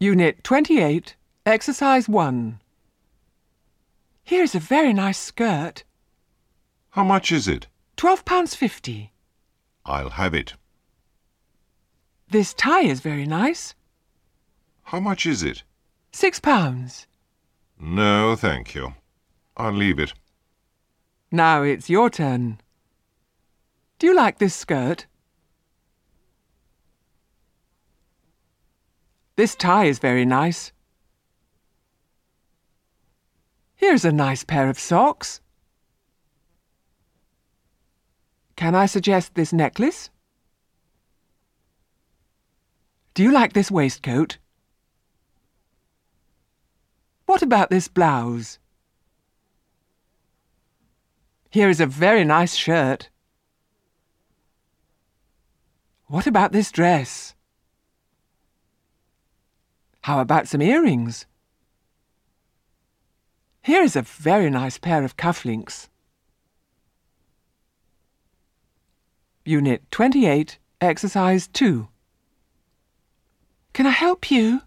Unit 28, Exercise 1. Here's a very nice skirt. How much is it? £12.50. I'll have it. This tie is very nice. How much is it? Six pounds. No, thank you. I'll leave it. Now it's your turn. Do you like this skirt? This tie is very nice. Here's a nice pair of socks. Can I suggest this necklace? Do you like this waistcoat? What about this blouse? Here is a very nice shirt. What about this dress? How about some earrings? Here is a very nice pair of cufflinks. Unit 28, Exercise 2. Can I help you?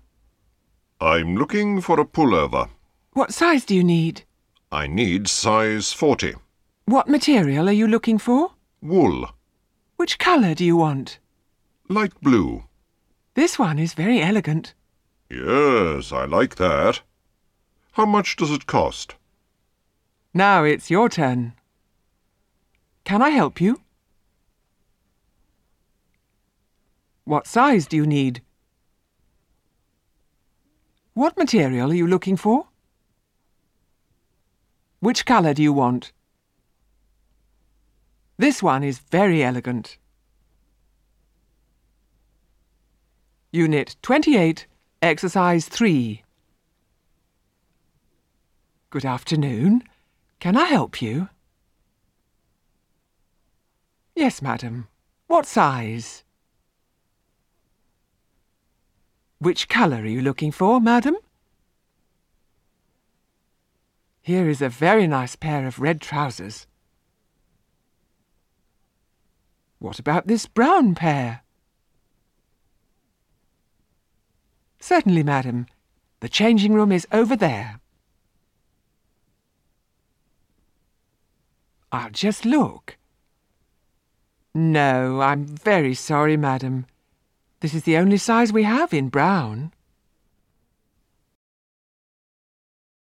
I'm looking for a pullover. What size do you need? I need size 40. What material are you looking for? Wool. Which colour do you want? Light blue. This one is very elegant. Yes, I like that. How much does it cost? Now it's your turn. Can I help you? What size do you need? What material are you looking for? Which colour do you want? This one is very elegant. Unit 28, Exercise 3. Good afternoon. Can I help you? Yes, madam. What size? Which colour are you looking for, madam? Here is a very nice pair of red trousers. What about this brown pair? Certainly, madam. The changing room is over there. I'll just look. No, I'm very sorry, madam. This is the only size we have in brown.